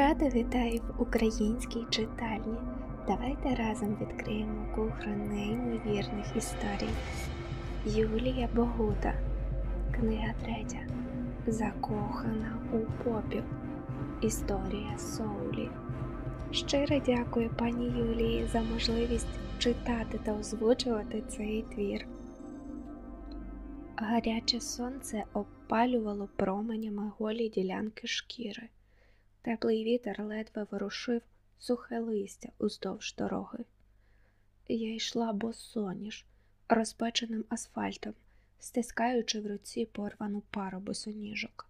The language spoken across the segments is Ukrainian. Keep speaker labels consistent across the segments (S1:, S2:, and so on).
S1: Рада вітаю в українській читальні. Давайте разом відкриємо кухру неймовірних історій. Юлія Богута, книга третя. Закохана у попіл. Історія Соулі. Щиро дякую пані Юлії за можливість читати та озвучувати цей твір. Гаряче сонце опалювало променями голі ділянки шкіри. Теплий вітер ледве ворушив сухе листя уздовж дороги. Я йшла босоніж, розпеченим асфальтом, стискаючи в руці порвану пару босоніжок.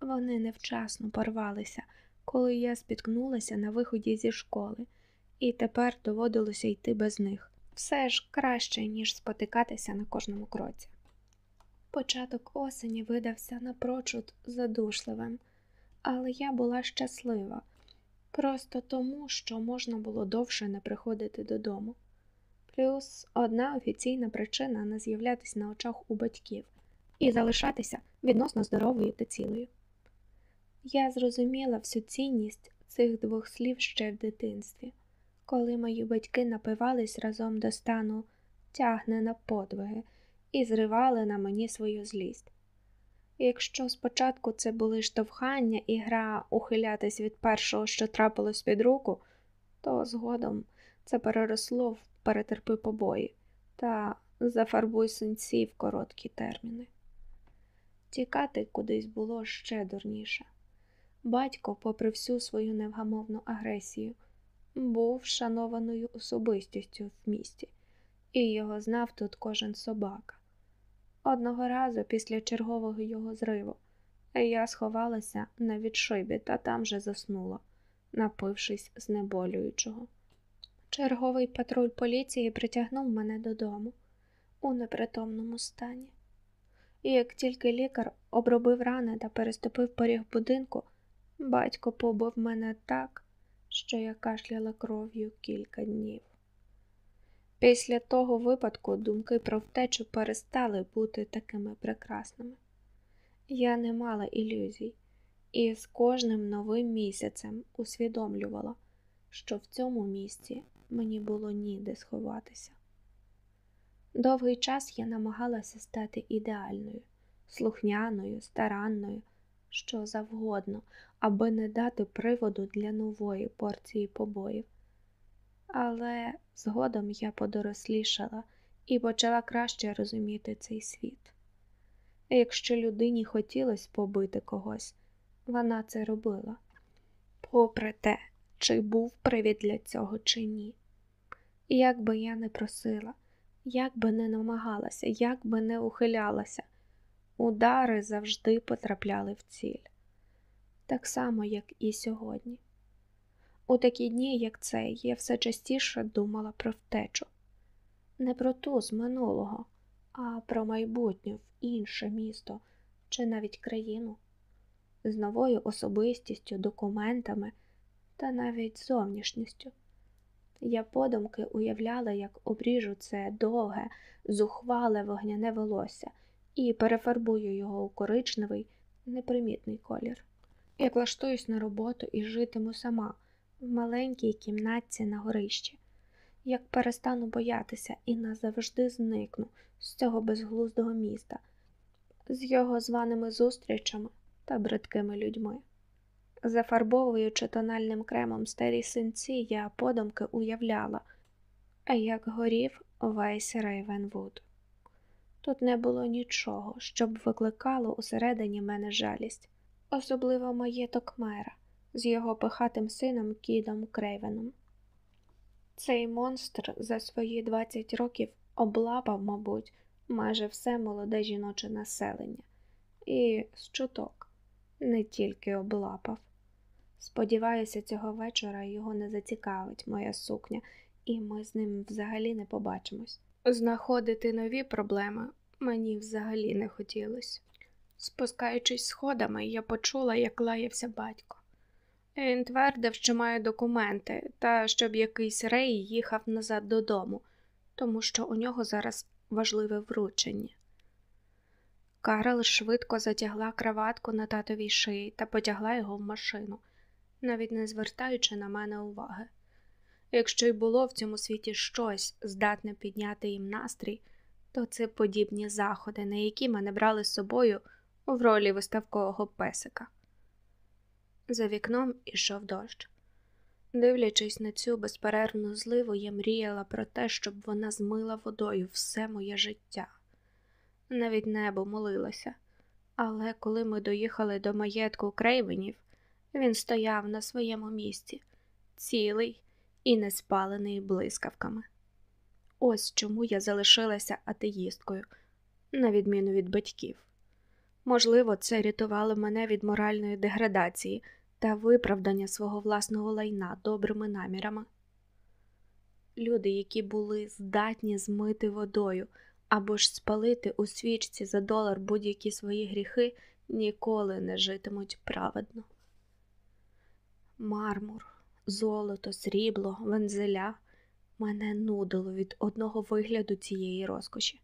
S1: Вони невчасно порвалися, коли я спіткнулася на виході зі школи, і тепер доводилося йти без них. Все ж краще, ніж спотикатися на кожному кроці. Початок осені видався напрочуд задушливим але я була щаслива просто тому, що можна було довше не приходити додому. Плюс одна офіційна причина не з'являтися на очах у батьків і залишатися відносно здоровою та цілою. Я зрозуміла всю цінність цих двох слів ще в дитинстві, коли мої батьки напивались разом до стану тягне на подвиги і зривали на мені свою злість. Якщо спочатку це були штовхання і гра ухилятись від першого, що трапилось під руку, то згодом це переросло в перетерпи побої та зафарбуй синці в короткі терміни. Тікати кудись було ще дурніше. Батько, попри всю свою невгамовну агресію, був шанованою особистістю в місті, і його знав тут кожен собака. Одного разу після чергового його зриву я сховалася на відшибі та там же заснула, напившись знеболюючого. Черговий патруль поліції притягнув мене додому у непритомному стані. І як тільки лікар обробив рани та переступив поріг будинку, батько побив мене так, що я кашляла кров'ю кілька днів. Після того випадку думки про втечу перестали бути такими прекрасними. Я не мала ілюзій, і з кожним новим місяцем усвідомлювала, що в цьому місці мені було ніде сховатися. Довгий час я намагалася стати ідеальною, слухняною, старанною, що завгодно, аби не дати приводу для нової порції побоїв. Але згодом я подорослішала і почала краще розуміти цей світ. Якщо людині хотілося побити когось, вона це робила, попри те, чи був привід для цього, чи ні. Як би я не просила, як би не намагалася, як би не ухилялася, удари завжди потрапляли в ціль, так само, як і сьогодні. У такі дні, як цей, я все частіше думала про втечу, не про ту з минулого, а про майбутнє в інше місто чи навіть країну, з новою особистістю, документами та навіть зовнішністю. Я подумки уявляла, як обріжу це довге, зухвале вогняне волосся і перефарбую його у коричневий, непримітний колір. Як влаштуюсь на роботу і житиму сама в маленькій кімнатці на горищі, як перестану боятися і назавжди зникну з цього безглуздого міста, з його званими зустрічами та бридкими людьми. Зафарбовуючи тональним кремом старі синці, я подумки уявляла, як горів весь Рейвенвуд. Тут не було нічого, щоб викликало усередині мене жалість, особливо маєток мера з його пихатим сином Кідом Крейвеном. Цей монстр за свої 20 років облапав, мабуть, майже все молоде жіноче населення, і з чуток не тільки облапав. Сподіваюся, цього вечора його не зацікавить моя сукня, і ми з ним взагалі не побачимось. Знаходити нові проблеми мені взагалі не хотілося. Спускаючись сходами, я почула, як лаявся батько. Він твердив, що має документи, та щоб якийсь рей їхав назад додому, тому що у нього зараз важливе вручення. Карл швидко затягла краватку на татовій шиї та потягла його в машину. навіть не звертаючи на мене уваги. Якщо й було в цьому світі щось здатне підняти їм настрій, то це подібні заходи, на які мене брали з собою в ролі виставкового песика. За вікном ішов дощ. Дивлячись на цю безперервну зливу, я мріяла про те, щоб вона змила водою все моє життя. Навіть небо молилося, але коли ми доїхали до маєтку крейвенів, він стояв на своєму місці, цілий і не спалений блискавками. Ось чому я залишилася атеїсткою, на відміну від батьків. Можливо, це рятувало мене від моральної деградації та виправдання свого власного лайна добрими намірами. Люди, які були здатні змити водою або ж спалити у свічці за долар будь-які свої гріхи, ніколи не житимуть праведно. Мармур, золото, срібло, вензеля мене нудило від одного вигляду цієї розкоші.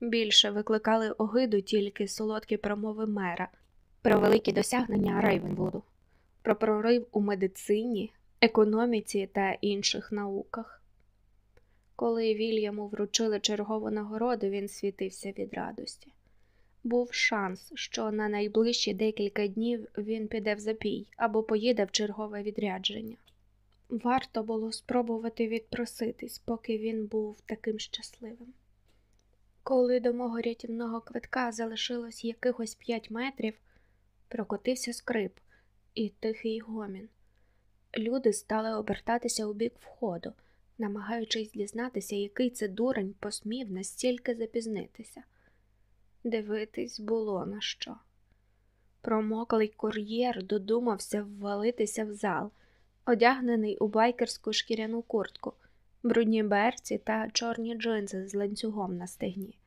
S1: Більше викликали огиду тільки солодкі промови мера про великі досягнення Рейвенвуду, про прорив у медицині, економіці та інших науках. Коли Вільяму вручили чергову нагороду, він світився від радості. Був шанс, що на найближчі декілька днів він піде в запій або поїде в чергове відрядження. Варто було спробувати відпроситись, поки він був таким щасливим. Коли до мого рятівного квитка залишилось якихось п'ять метрів, прокотився скрип і тихий гомін. Люди стали обертатися у бік входу, намагаючись дізнатися, який це дурень посмів настільки запізнитися. Дивитись було на що. Промоклий кур'єр додумався ввалитися в зал, одягнений у байкерську шкіряну куртку, брудні берці та чорні джинси з ланцюгом на стегні.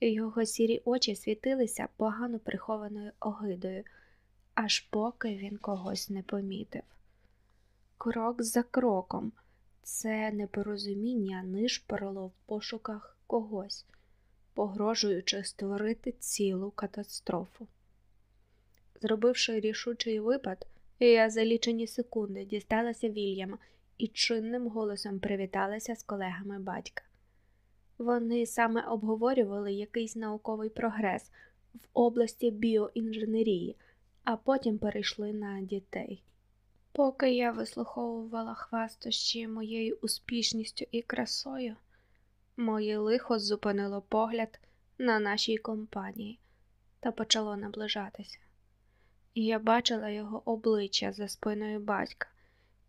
S1: Його сірі очі світилися погано прихованою огидою, аж поки він когось не помітив. Крок за кроком це непорозуміння нишпорило в пошуках когось, погрожуючи створити цілу катастрофу. Зробивши рішучий випад, я за лічені секунди дісталася Вільяма і чинним голосом привіталася з колегами батька. Вони саме обговорювали якийсь науковий прогрес в області біоінженерії, а потім перейшли на дітей. Поки я вислуховувала хвастощі моєю успішністю і красою, моє лихо зупинило погляд на нашій компанії та почало наближатися. Я бачила його обличчя за спиною батька,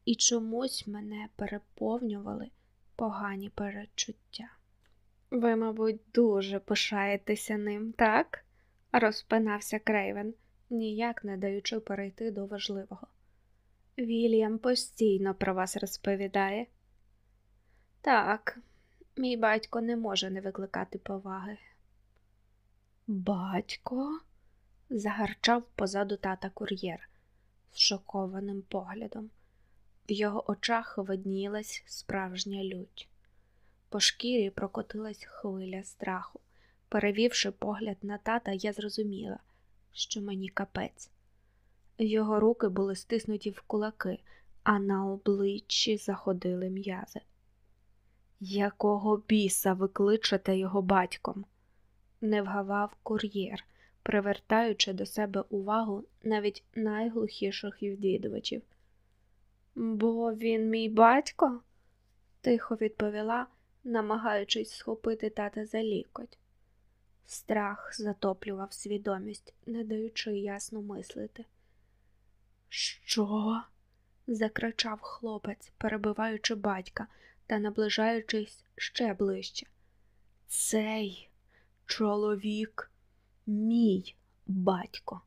S1: і чомусь мене переповнювали погані передчуття. Ви, мабуть, дуже пишаєтеся ним, так? розпинався Крейвен, ніяк не даючи перейти до важливого. Вільям постійно про вас розповідає. Так, мій батько не може не викликати поваги. Батько? загарчав позаду тата кур'єр з шокованим поглядом. В його очах виднілась справжня лють. По шкірі прокотилась хвиля страху. Перевівши погляд на тата, я зрозуміла, що мені капець. Його руки були стиснуті в кулаки, а на обличчі заходили м'язи. Якого біса ви кличете його батьком? не вгавав кур'єр, привертаючи до себе увагу навіть найглухіших відвідувачів. Бо він мій батько, тихо відповіла, намагаючись схопити тата за лікоть. Страх затоплював свідомість, не даючи ясно мислити. Що? закричав хлопець, перебиваючи батька та наближаючись ще ближче. Цей чоловік мій батько.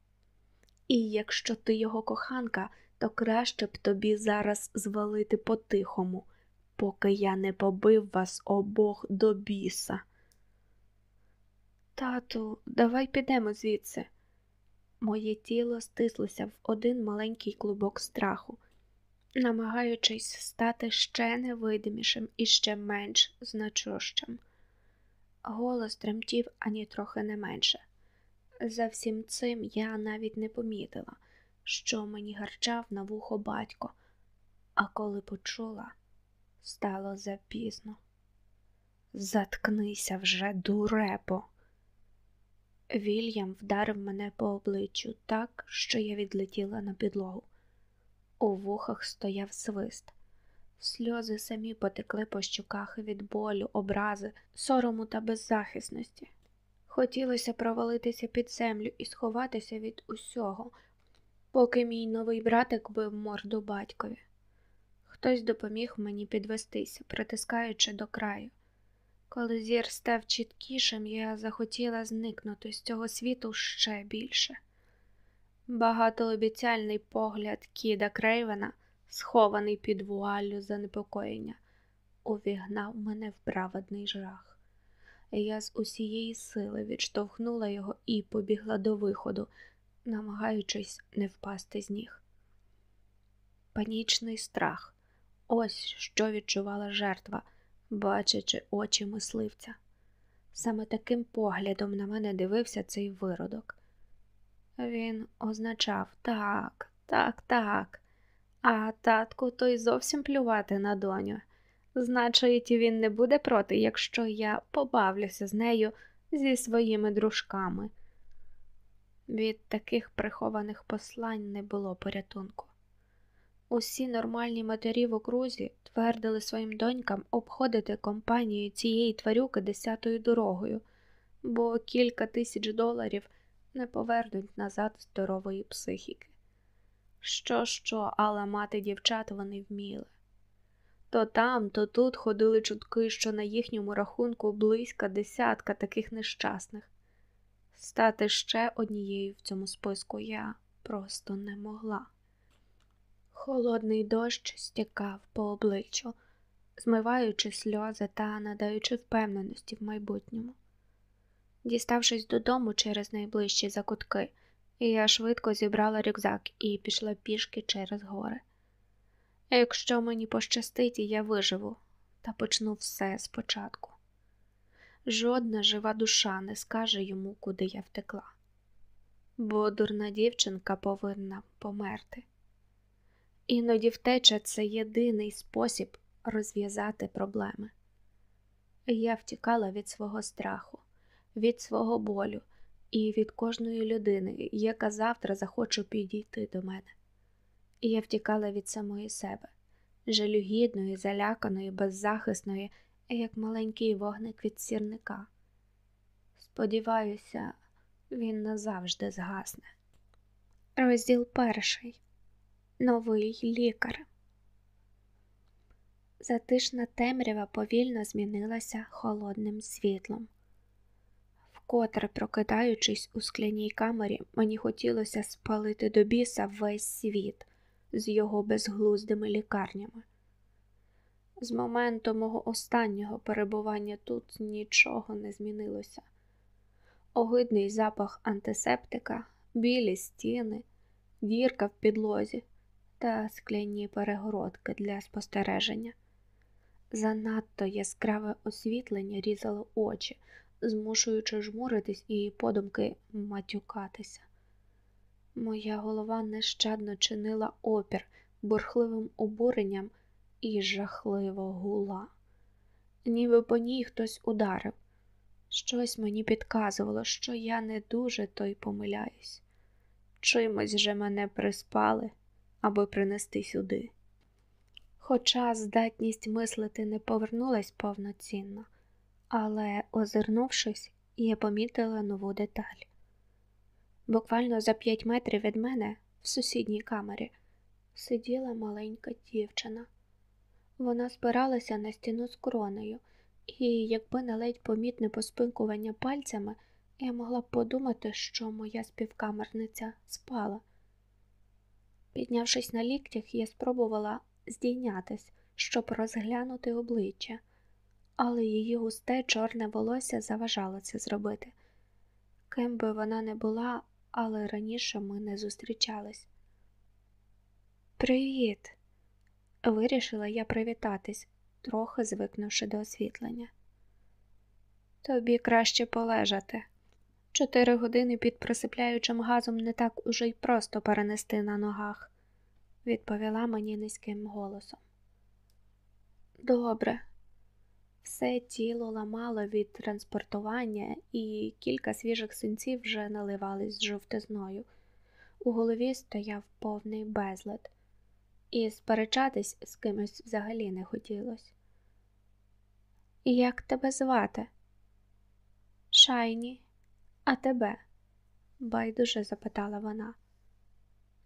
S1: І якщо ти його коханка, то краще б тобі зараз звалити по-тихому, поки я не побив вас обох до біса. Тату, давай підемо звідси. Моє тіло стислося в один маленький клубок страху, намагаючись стати ще невидимішим і ще менш значущим. Голос тремтів ані трохи не менше. За всім цим я навіть не помітила, що мені гарчав на вухо батько, а коли почула, стало запізно. Заткнися вже, дурепо. Вільям вдарив мене по обличчю так, що я відлетіла на підлогу. У вухах стояв свист. Сльози самі потекли по щуках від болю, образи, сорому та беззахисності. Хотілося провалитися під землю і сховатися від усього, поки мій новий братик бив морду батькові. Хтось допоміг мені підвестися, притискаючи до краю. Коли зір став чіткішим, я захотіла зникнути з цього світу ще більше. Багатообіцяльний погляд Кіда Крейвена, схований під вуаллю занепокоєння, увігнав мене в праведний жах. Я з усієї сили відштовхнула його і побігла до виходу, намагаючись не впасти з ніг. Панічний страх ось що відчувала жертва бачачи очі мисливця. Саме таким поглядом на мене дивився цей виродок. Він означав так, так, так, а татку той зовсім плювати на доню. Значить, він не буде проти, якщо я побавлюся з нею зі своїми дружками. Від таких прихованих послань не було порятунку. Усі нормальні матері в окрузі твердили своїм донькам обходити компанію цієї тварюки десятою дорогою, бо кілька тисяч доларів не повернуть назад здорової психіки. Що, що, але мати дівчат вони вміли. То там, то тут ходили чутки, що на їхньому рахунку близька десятка таких нещасних. Стати ще однією в цьому списку я просто не могла. Холодний дощ стікав по обличчю, змиваючи сльози та надаючи впевненості в майбутньому. Діставшись додому через найближчі закутки, я швидко зібрала рюкзак і пішла пішки через гори. Якщо мені пощастить, я виживу та почну все спочатку. Жодна жива душа не скаже йому, куди я втекла, бо дурна дівчинка повинна померти. Іноді втеча це єдиний спосіб розв'язати проблеми. Я втікала від свого страху, від свого болю і від кожної людини, яка завтра захоче підійти до мене. Я втікала від самої себе, жалюгідної, заляканої, беззахисної, як маленький вогник від сірника. Сподіваюся, він назавжди згасне. Розділ перший новий лікар. Затишна темрява повільно змінилася холодним світлом. Вкотре, прокидаючись у скляній камері, мені хотілося спалити до біса весь світ з його безглуздими лікарнями. З моменту мого останнього перебування тут нічого не змінилося. Огидний запах антисептика, білі стіни, дірка в підлозі, та скляні перегородки для спостереження. Занадто яскраве освітлення різало очі, змушуючи жмуритись і подумки матюкатися. Моя голова нещадно чинила опір бурхливим обуренням і жахливо гула, ніби по ній хтось ударив. Щось мені підказувало, що я не дуже то й помиляюсь. Чимось же мене приспали аби принести сюди. Хоча здатність мислити не повернулась повноцінно, але, озирнувшись, я помітила нову деталь. Буквально за п'ять метрів від мене, в сусідній камері, сиділа маленька дівчина. Вона спиралася на стіну з короною, і, якби не ледь помітне поспинкування пальцями, я могла б подумати, що моя співкамерниця спала. Піднявшись на ліктях, я спробувала здійнятись, щоб розглянути обличчя, але її густе чорне волосся заважало це зробити. Ким би вона не була, але раніше ми не зустрічались. Привіт! Вирішила я привітатись, трохи звикнувши до освітлення. Тобі краще полежати, Чотири години під присипляючим газом не так уже й просто перенести на ногах, відповіла мені низьким голосом. Добре, все тіло ламало від транспортування, і кілька свіжих синців вже наливались жовтизною. У голові стояв повний безлад, і сперечатись з кимось взагалі не хотілося. Як тебе звати? Шайні, а тебе? байдуже запитала вона.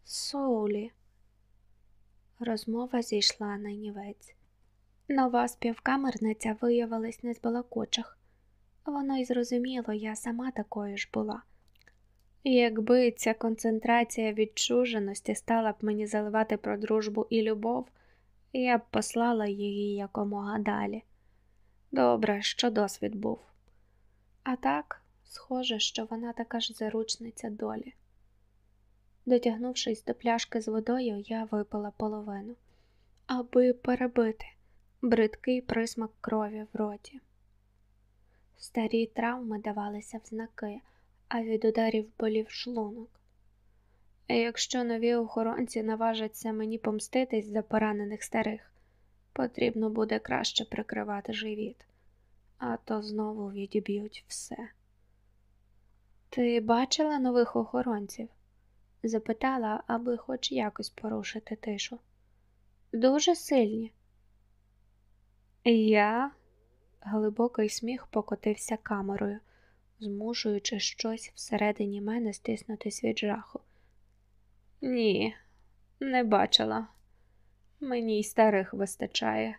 S1: Соулі. Розмова зійшла на нівець. Нова співкамерниця виявилась не з балакочих. Воно й зрозуміло, я сама такою ж була. Якби ця концентрація відчуженості стала б мені заливати про дружбу і любов, я б послала її якомога далі. Добре, що досвід був. А так, схоже, що вона така ж заручниця долі. Дотягнувшись до пляшки з водою, я випила половину, аби перебити бридкий присмак крові в роті. Старі травми давалися в знаки, а від ударів болів шлунок. Якщо нові охоронці наважаться мені помститись за поранених старих, потрібно буде краще прикривати живіт, а то знову відіб'ють все. Ти бачила нових охоронців? запитала, аби хоч якось порушити тишу. Дуже сильні. Я глибокий сміх покотився камерою, змушуючи щось всередині мене стиснутись від жаху. Ні, не бачила. Мені й старих вистачає.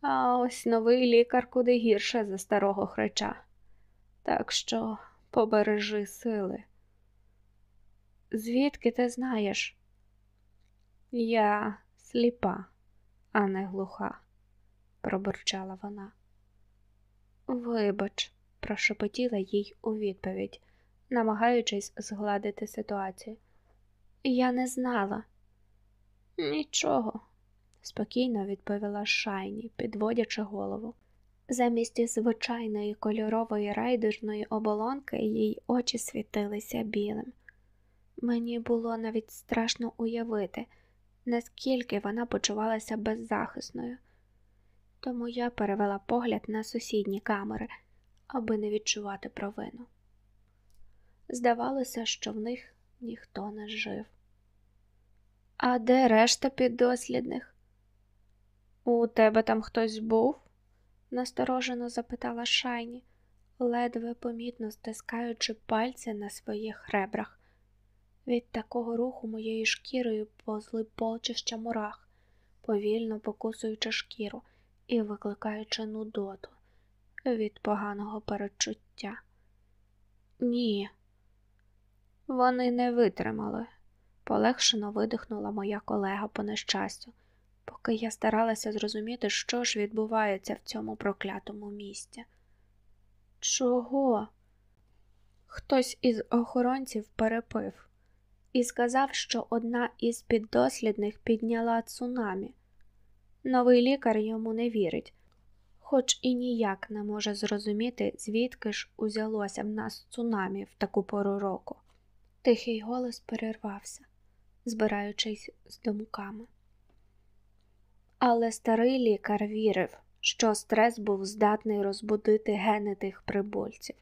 S1: А ось новий лікар куди гірше за старого хрича. Так що побережи сили. Звідки ти знаєш? Я сліпа, а не глуха пробурчала вона. Вибач, прошепотіла їй у відповідь, намагаючись згладити ситуацію. Я не знала. Нічого, спокійно відповіла Шайні, підводячи голову. Замість звичайної кольорової райдужної оболонки їй очі світилися білим. Мені було навіть страшно уявити, наскільки вона почувалася беззахисною тому я перевела погляд на сусідні камери, аби не відчувати провину. Здавалося, що в них ніхто не жив. А де решта піддослідних? У тебе там хтось був? Насторожено запитала Шайні, ледве помітно стискаючи пальці на своїх ребрах. Від такого руху моєю шкірою позли полчища мурах, повільно покусуючи шкіру, і викликаючи нудоту від поганого перечуття. Ні, вони не витримали, полегшено видихнула моя колега по нещастю, поки я старалася зрозуміти, що ж відбувається в цьому проклятому місті. Чого? Хтось із охоронців перепив і сказав, що одна із піддослідних підняла цунамі. Новий лікар йому не вірить, хоч і ніяк не може зрозуміти, звідки ж узялося в нас цунамі в таку пору року. Тихий голос перервався, збираючись з думками. Але старий лікар вірив, що стрес був здатний розбудити гени тих прибульців.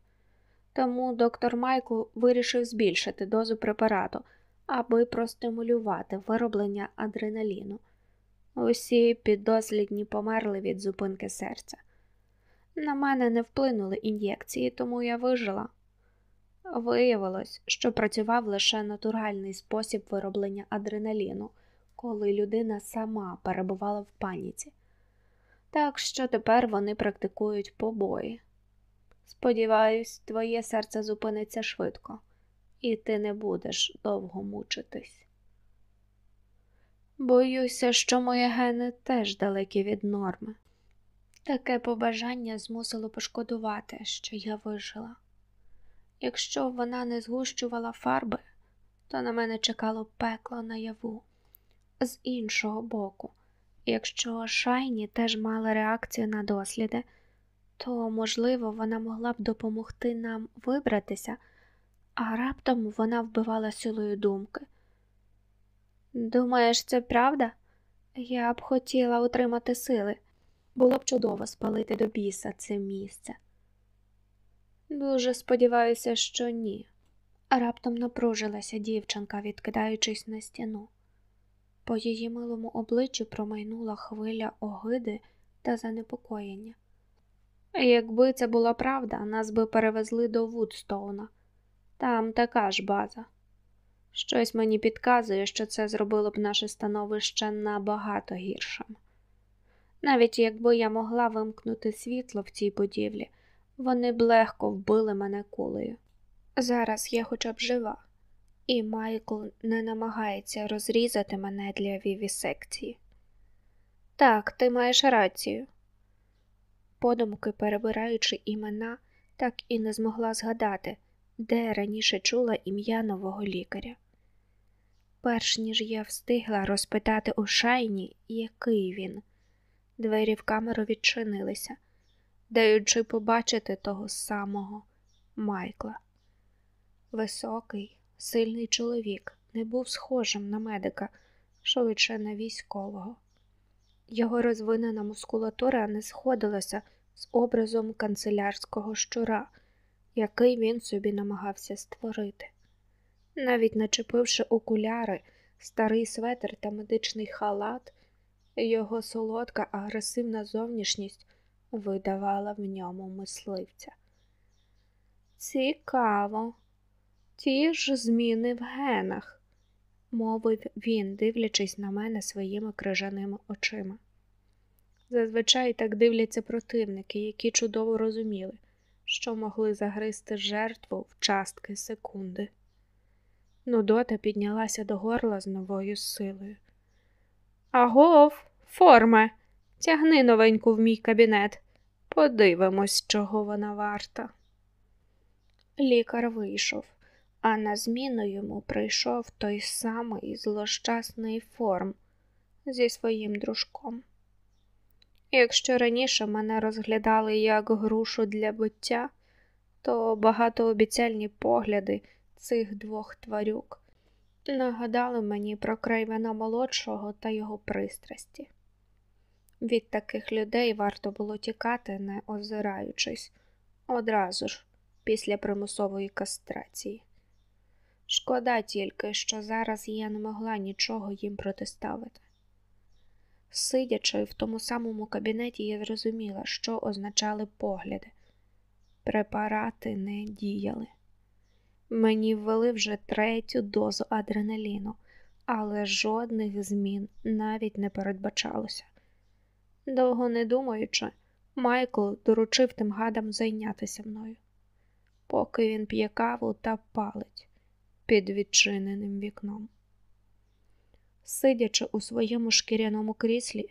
S1: Тому доктор Майкл вирішив збільшити дозу препарату, аби простимулювати вироблення адреналіну. Усі піддослідні померли від зупинки серця. На мене не вплинули ін'єкції, тому я вижила. Виявилось, що працював лише натуральний спосіб вироблення адреналіну, коли людина сама перебувала в паніці. Так що тепер вони практикують побої. Сподіваюсь, твоє серце зупиниться швидко, і ти не будеш довго мучитись. Боюся, що мої гени теж далекі від норми. Таке побажання змусило пошкодувати, що я вижила. Якщо вона не згущувала фарби, то на мене чекало пекло наяву. З іншого боку, якщо шайні теж мали реакцію на досліди, то, можливо, вона могла б допомогти нам вибратися, а раптом вона вбивала силою думки. Думаєш, це правда? Я б хотіла утримати сили. Було б чудово спалити до біса це місце. Дуже сподіваюся, що ні. Раптом напружилася дівчинка, відкидаючись на стіну. По її милому обличчю промайнула хвиля огиди та занепокоєння. Якби це була правда, нас би перевезли до Вудстоуна. Там така ж база. Щось мені підказує, що це зробило б наше становище набагато гіршим. Навіть якби я могла вимкнути світло в цій будівлі, вони б легко вбили мене кулею. Зараз я хоча б жива, і Майкл не намагається розрізати мене для вівісекції. Так, ти маєш рацію. Подумки, перебираючи імена, так і не змогла згадати, де раніше чула ім'я нового лікаря. Перш ніж я встигла розпитати у шайні, який він, двері в камеру відчинилися, даючи побачити того самого Майкла. Високий, сильний чоловік не був схожим на медика, швидше на військового. Його розвинена мускулатура не сходилася з образом канцелярського щура, який він собі намагався створити. Навіть начепивши окуляри, старий светр та медичний халат, його солодка агресивна зовнішність видавала в ньому мисливця. Цікаво, ті ж зміни в генах, мовив він, дивлячись на мене своїми крижаними очима. Зазвичай так дивляться противники, які чудово розуміли, що могли загризти жертву в частки секунди. Нудота піднялася до горла з новою силою. Агов, форме, тягни новеньку в мій кабінет. Подивимось, чого вона варта. Лікар вийшов, а на зміну йому прийшов той самий злощасний форм зі своїм дружком. Якщо раніше мене розглядали як грушу для биття, то багатообіцяльні погляди цих двох тварюк нагадали мені про Крейвена молодшого та його пристрасті. Від таких людей варто було тікати, не озираючись, одразу ж після примусової кастрації. Шкода тільки, що зараз я не могла нічого їм протиставити. Сидячи в тому самому кабінеті, я зрозуміла, що означали погляди. Препарати не діяли. Мені ввели вже третю дозу адреналіну, але жодних змін навіть не передбачалося. Довго не думаючи, Майкл доручив тим гадам зайнятися мною, поки він п'є каву та палить під відчиненим вікном. Сидячи у своєму шкіряному кріслі,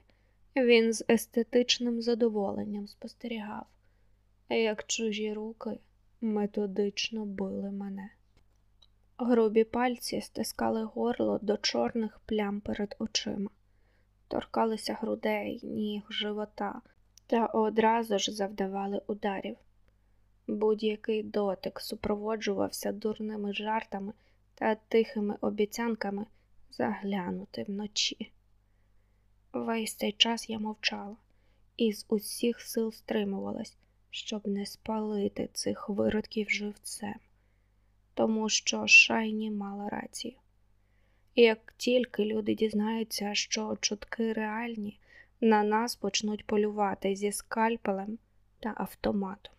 S1: він з естетичним задоволенням спостерігав, як чужі руки методично били мене. Грубі пальці стискали горло до чорних плям перед очима, торкалися грудей, ніг, живота та одразу ж завдавали ударів. Будь-який дотик супроводжувався дурними жартами та тихими обіцянками заглянути вночі. Весь цей час я мовчала і з усіх сил стримувалась, щоб не спалити цих виродків живцем, тому що шайні мала рацію. І як тільки люди дізнаються, що чутки реальні, на нас почнуть полювати зі скальпелем та автоматом.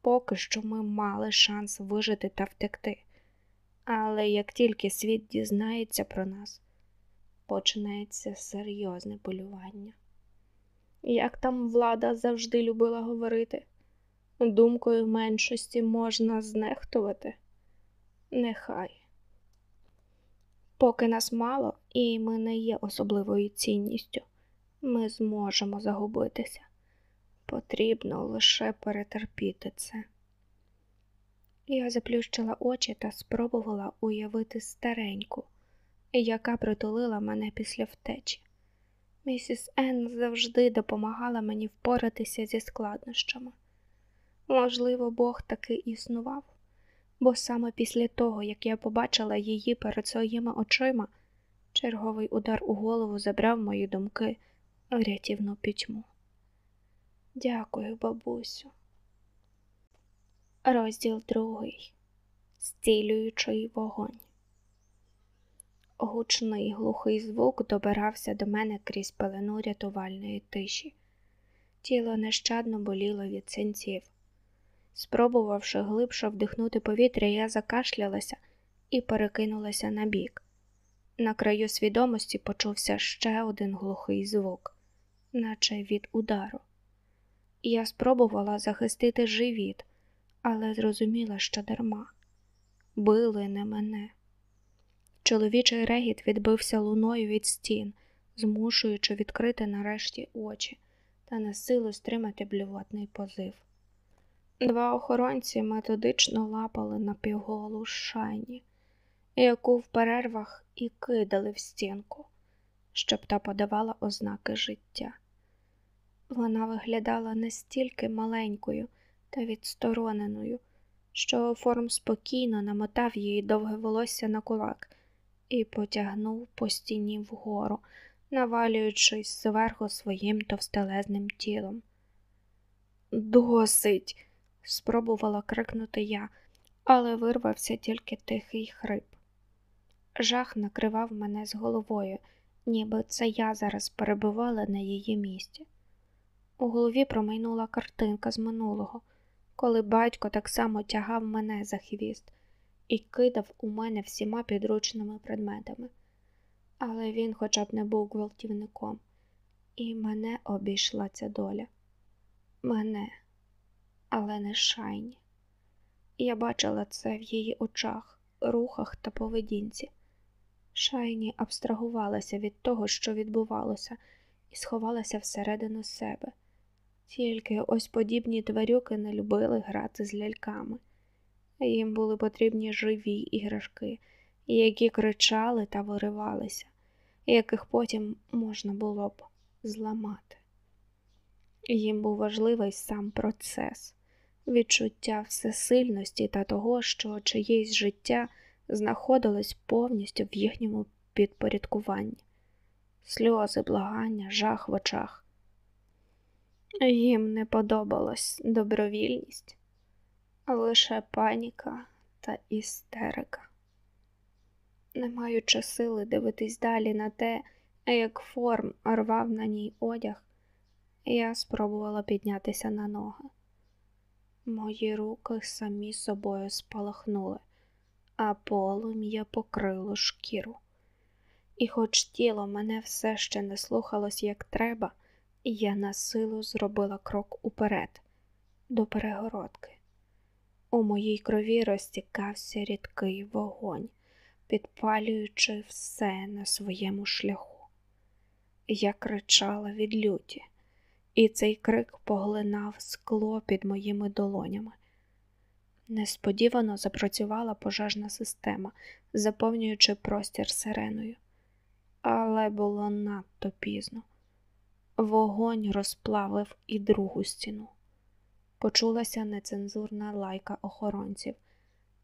S1: Поки що ми мали шанс вижити та втекти, але як тільки світ дізнається про нас, почнеться серйозне полювання. Як там влада завжди любила говорити, думкою меншості можна знехтувати? Нехай. Поки нас мало, і ми не є особливою цінністю, ми зможемо загубитися. Потрібно лише перетерпіти це. Я заплющила очі та спробувала уявити стареньку, яка притулила мене після втечі. Місіс Енн завжди допомагала мені впоратися зі складнощами. Можливо, Бог таки існував, бо саме після того, як я побачила її перед своїми очима, черговий удар у голову забрав мої думки рятівну пітьму. Дякую, бабусю. Розділ другий. Стілюючий вогонь. Гучний глухий звук добирався до мене крізь пелену рятувальної тиші. Тіло нещадно боліло від синців. Спробувавши глибше вдихнути повітря, я закашлялася і перекинулася на бік. На краю свідомості почувся ще один глухий звук, наче від удару. Я спробувала захистити живіт, але зрозуміла, що дарма. Били не мене. Чоловічий регіт відбився луною від стін, змушуючи відкрити нарешті очі та на силу стримати блювотний позив. Два охоронці методично лапали на півголу шайні, яку в перервах і кидали в стінку, щоб та подавала ознаки життя. Вона виглядала настільки маленькою та відстороненою, що форм спокійно намотав її довге волосся на кулак і потягнув по стіні вгору, навалюючись зверху своїм товстелезним тілом. Досить, спробувала крикнути я, але вирвався тільки тихий хрип. Жах накривав мене з головою, ніби це я зараз перебувала на її місці. У голові промайнула картинка з минулого, коли батько так само тягав мене за хвіст і кидав у мене всіма підручними предметами. Але він хоча б не був гвалтівником, і мене обійшла ця доля. Мене, але не шайні. Я бачила це в її очах, рухах та поведінці. Шайні абстрагувалася від того, що відбувалося, і сховалася всередину себе. Тільки ось подібні тварюки не любили грати з ляльками. Їм були потрібні живі іграшки, які кричали та виривалися, яких потім можна було б зламати. Їм був важливий сам процес, відчуття всесильності та того, що чиєсь життя знаходилось повністю в їхньому підпорядкуванні, сльози, благання, жах в очах. Їм не подобалась добровільність, а лише паніка та істерика. Не маючи сили дивитись далі на те, як форм рвав на ній одяг, я спробувала піднятися на ноги. Мої руки самі собою спалахнули, а полум'я покрило шкіру. І, хоч тіло мене все ще не слухалось як треба, я на силу зробила крок уперед, до перегородки. У моїй крові розтікався рідкий вогонь, підпалюючи все на своєму шляху. Я кричала від люті, і цей крик поглинав скло під моїми долонями. Несподівано запрацювала пожежна система, заповнюючи простір сиреною, але було надто пізно. Вогонь розплавив і другу стіну. Почулася нецензурна лайка охоронців,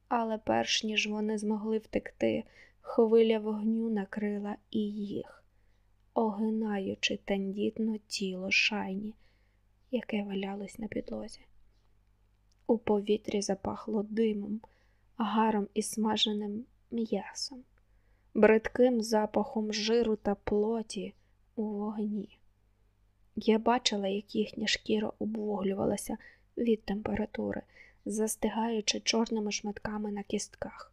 S1: але перш ніж вони змогли втекти, хвиля вогню накрила і їх, огинаючи тендітно тіло шайні, яке валялось на підлозі. У повітрі запахло димом, гаром і смаженим м'ясом, бридким запахом жиру та плоті у вогні. Я бачила, як їхня шкіра обвуглювалася від температури, застигаючи чорними шматками на кістках.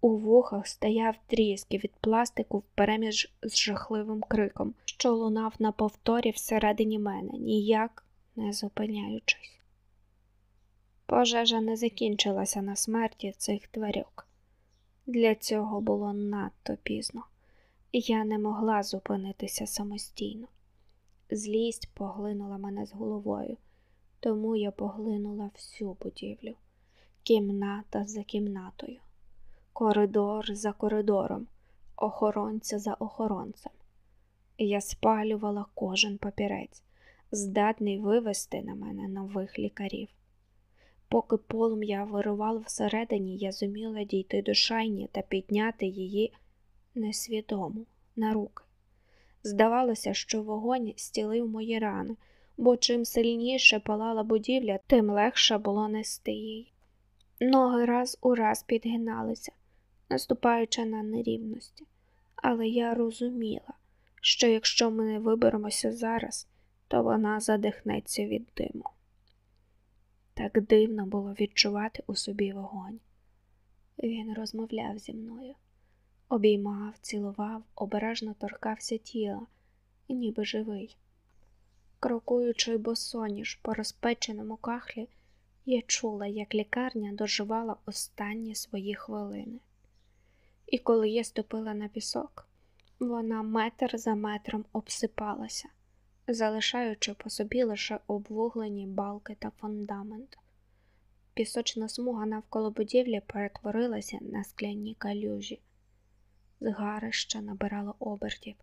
S1: У вухах стояв тріски від пластику впереміж з жахливим криком, що лунав на повторі всередині мене, ніяк не зупиняючись. Пожежа не закінчилася на смерті цих тварюк. Для цього було надто пізно, я не могла зупинитися самостійно. Злість поглинула мене з головою, тому я поглинула всю будівлю, кімната за кімнатою, коридор за коридором, охоронця за охоронцем. Я спалювала кожен папірець, здатний вивести на мене нових лікарів. Поки полум'я вирувало всередині, я зуміла дійти до шайні та підняти її несвідому на руки. Здавалося, що вогонь стілив мої рани, бо чим сильніше палала будівля, тим легше було нести її. Ноги раз у раз підгиналися, наступаючи на нерівності, але я розуміла, що якщо ми не виберемося зараз, то вона задихнеться від диму. Так дивно було відчувати у собі вогонь. Він розмовляв зі мною, обіймав, цілував, обережно торкався тіла, ніби живий. Крокуючи босоніж по розпеченому кахлі, я чула, як лікарня доживала останні свої хвилини. І коли я ступила на пісок, вона метр за метром обсипалася, залишаючи по собі лише обвуглені балки та фундамент. Пісочна смуга навколо будівлі перетворилася на скляні калюжі. Згарище набирало обертів,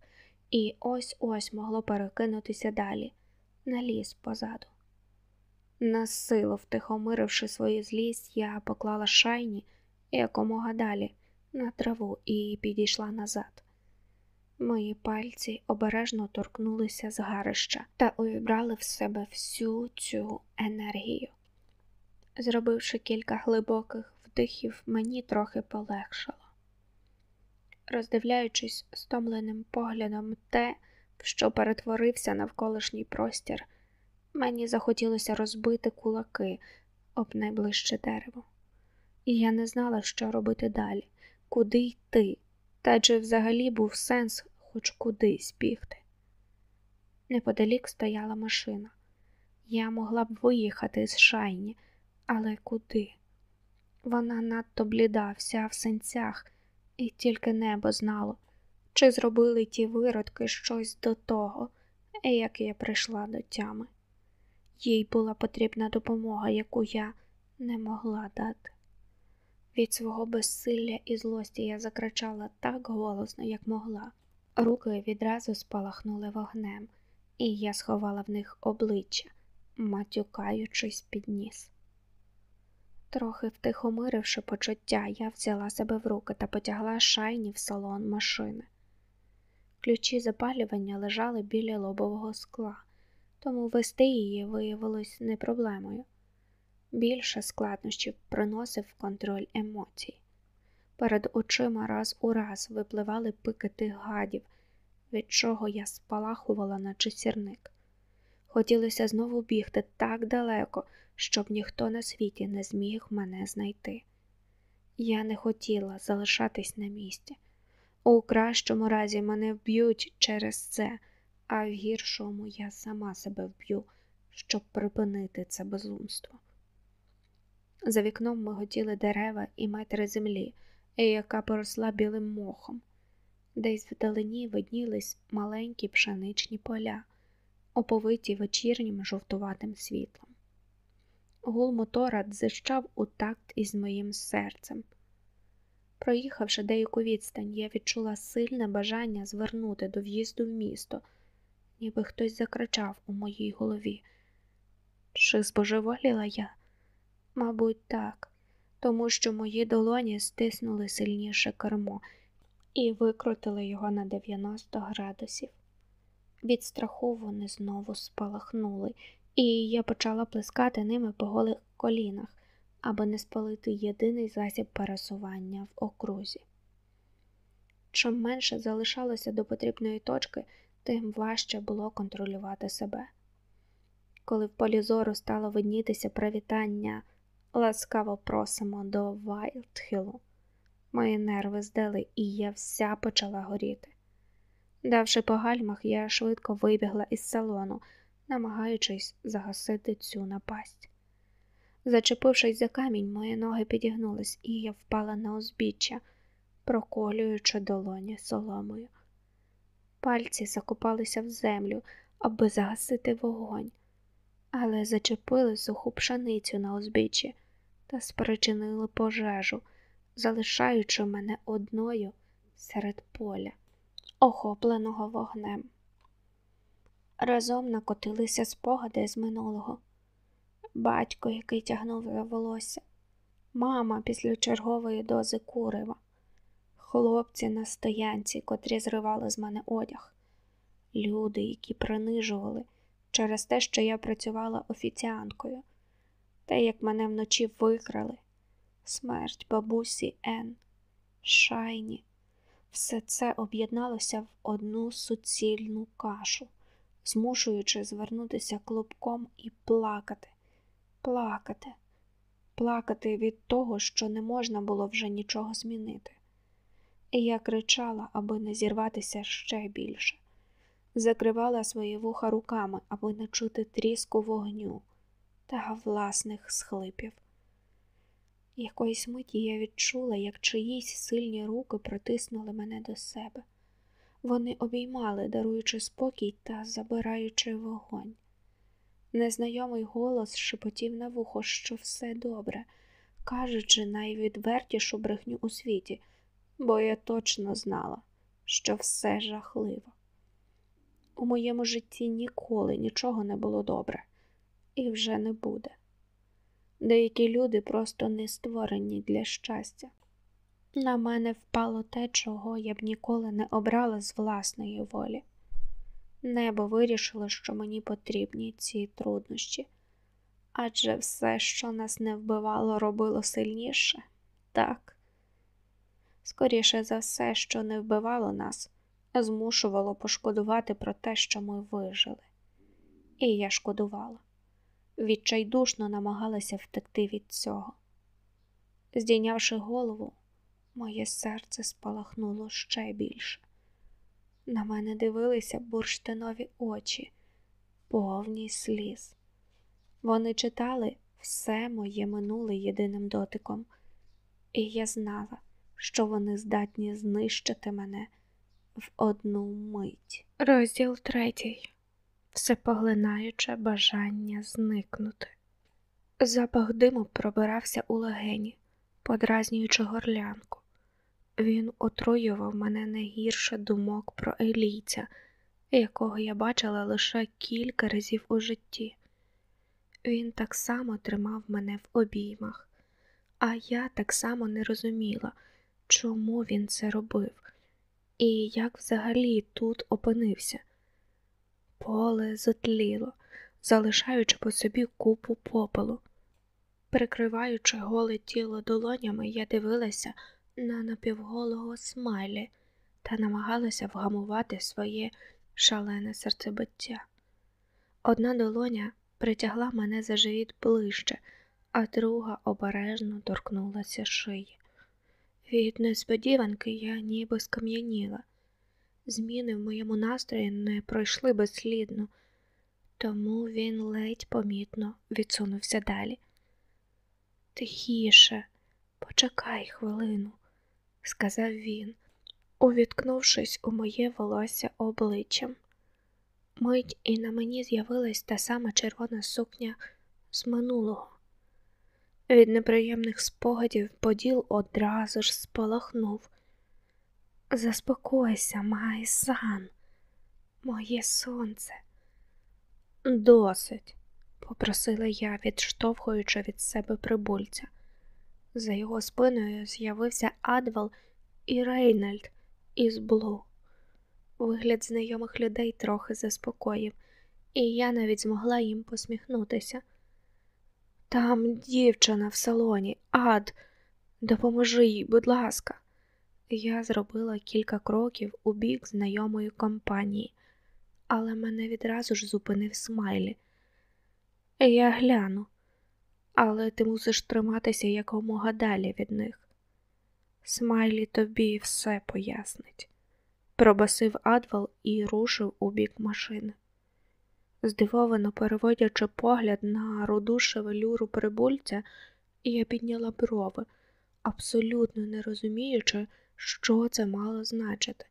S1: і ось ось могло перекинутися далі, на ліс позаду. Насилу втихомиривши свою злість, я поклала шайні якомога далі на траву і підійшла назад. Мої пальці обережно торкнулися згарища та увібрали в себе всю цю енергію. Зробивши кілька глибоких вдихів, мені трохи полегшало. Роздивляючись стомленим поглядом те, в що перетворився навколишній простір, мені захотілося розбити кулаки об найближче дерево. І я не знала, що робити далі, куди йти, та чи взагалі був сенс хоч кудись бігти. Неподалік стояла машина. Я могла б виїхати з шайні, але куди? Вона надто бліда, вся в сенцях, і тільки небо знало, чи зробили ті виродки щось до того, як я прийшла до тями. Їй була потрібна допомога, яку я не могла дати. Від свого безсилля і злості я закричала так голосно, як могла. Руки відразу спалахнули вогнем, і я сховала в них обличчя, матюкаючись під ніс. Трохи втихомиривши почуття, я взяла себе в руки та потягла шайні в салон машини. Ключі запалювання лежали біля лобового скла, тому вести її виявилось не проблемою. Більше складнощів приносив контроль емоцій. Перед очима раз у раз випливали пики тих гадів, від чого я спалахувала, наче сірник. Хотілося знову бігти так далеко, щоб ніхто на світі не зміг мене знайти. Я не хотіла залишатись на місці. У кращому разі мене вб'ють через це, а в гіршому я сама себе вб'ю, щоб припинити це безумство. За вікном миготіли дерева і метри землі, яка поросла білим мохом. Десь вдалині виднілись маленькі пшеничні поля, оповиті вечірнім жовтуватим світлом. Гул мотора дзищав у такт із моїм серцем. Проїхавши деяку відстань, я відчула сильне бажання звернути до в'їзду в місто, ніби хтось закричав у моїй голові. Чи збожеволіла я? Мабуть, так, тому що мої долоні стиснули сильніше кермо і викрутили його на 90 градусів. Від страху вони знову спалахнули, і я почала плескати ними по голих колінах, аби не спалити єдиний засіб пересування в окрузі. Чим менше залишалося до потрібної точки, тим важче було контролювати себе. Коли в полі зору стало виднітися привітання, ласкаво просимо до Вайлдхілу, мої нерви здали, і я вся почала горіти. Давши по гальмах, я швидко вибігла із салону, намагаючись загасити цю напасть. Зачепившись за камінь, мої ноги підігнулись, і я впала на узбіччя, проколюючи долоні соломою. Пальці закопалися в землю, аби загасити вогонь, але зачепили суху пшеницю на узбіччі та спричинили пожежу, залишаючи мене одною серед поля, охопленого вогнем. Разом накотилися спогади з минулого. Батько, який тягнув волосся, мама після чергової дози курива, хлопці на стоянці, котрі зривали з мене одяг, люди, які принижували через те, що я працювала офіціанткою, те, як мене вночі викрали, смерть бабусі Ен, Шайні. Все це об'єдналося в одну суцільну кашу, змушуючи звернутися клубком і плакати, плакати, плакати від того, що не можна було вже нічого змінити. І я кричала, аби не зірватися ще більше, закривала свої вуха руками, аби не чути тріску вогню та власних схлипів. Якоїсь миті я відчула, як чиїсь сильні руки притиснули мене до себе. Вони обіймали, даруючи спокій та забираючи вогонь. Незнайомий голос шепотів на вухо, що все добре, кажучи найвідвертішу брехню у світі, бо я точно знала, що все жахливо. У моєму житті ніколи нічого не було добре, і вже не буде. Деякі люди просто не створені для щастя. На мене впало те, чого я б ніколи не обрала з власної волі. Небо вирішило, що мені потрібні ці труднощі, адже все, що нас не вбивало, робило сильніше, так. Скоріше за все, що не вбивало нас, змушувало пошкодувати про те, що ми вижили. І я шкодувала відчайдушно намагалася втекти від цього. Здійнявши голову, моє серце спалахнуло ще більше. На мене дивилися бурштинові очі, повні сліз. Вони читали все моє минуле єдиним дотиком, і я знала, що вони здатні знищити мене в одну мить. Розділ третій всепоглинаюче бажання зникнути. Запах диму пробирався у легені, подразнюючи горлянку. Він отруював мене не гірше думок про елійця, якого я бачила лише кілька разів у житті. Він так само тримав мене в обіймах, а я так само не розуміла, чому він це робив, і як взагалі тут опинився. Поле затліло, залишаючи по собі купу попелу. Прикриваючи голе тіло долонями, я дивилася на напівголого смайлі та намагалася вгамувати своє шалене серцебиття. Одна долоня притягла мене за живіт ближче, а друга обережно торкнулася шиї. Від несподіванки я ніби скам'яніла. Зміни в моєму настрої не пройшли безслідно, тому він ледь помітно відсунувся далі. Тихіше, почекай хвилину, сказав він, увіткнувшись у моє волосся обличчям. Мить і на мені з'явилась та сама червона сукня з минулого. Від неприємних спогадів поділ одразу ж спалахнув. Заспокойся, Майсан, моє сонце. Досить, попросила я, відштовхуючи від себе прибульця. За його спиною з'явився Адвал і Рейнольд із Блу. Вигляд знайомих людей трохи заспокоїв, і я навіть змогла їм посміхнутися. Там дівчина в салоні, ад, допоможи їй, будь ласка. Я зробила кілька кроків у бік знайомої компанії, але мене відразу ж зупинив смайлі. Я гляну, але ти мусиш триматися якомога далі від них. Смайлі тобі все пояснить, пробасив Адвал і рушив у бік машини. Здивовано переводячи погляд на руду шевелюру прибульця, я підняла брови, абсолютно не розуміючи, що це мало значити.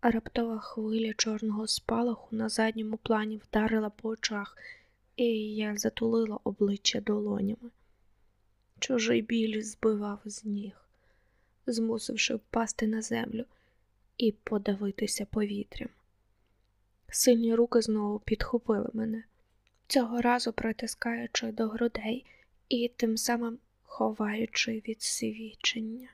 S1: А раптова хвиля чорного спалаху на задньому плані вдарила по очах, і я затулила обличчя долонями. Чужий біль збивав з ніг, змусивши впасти на землю і подавитися повітрям. Сильні руки знову підхопили мене, цього разу притискаючи до грудей і тим самим ховаючи від свідчення.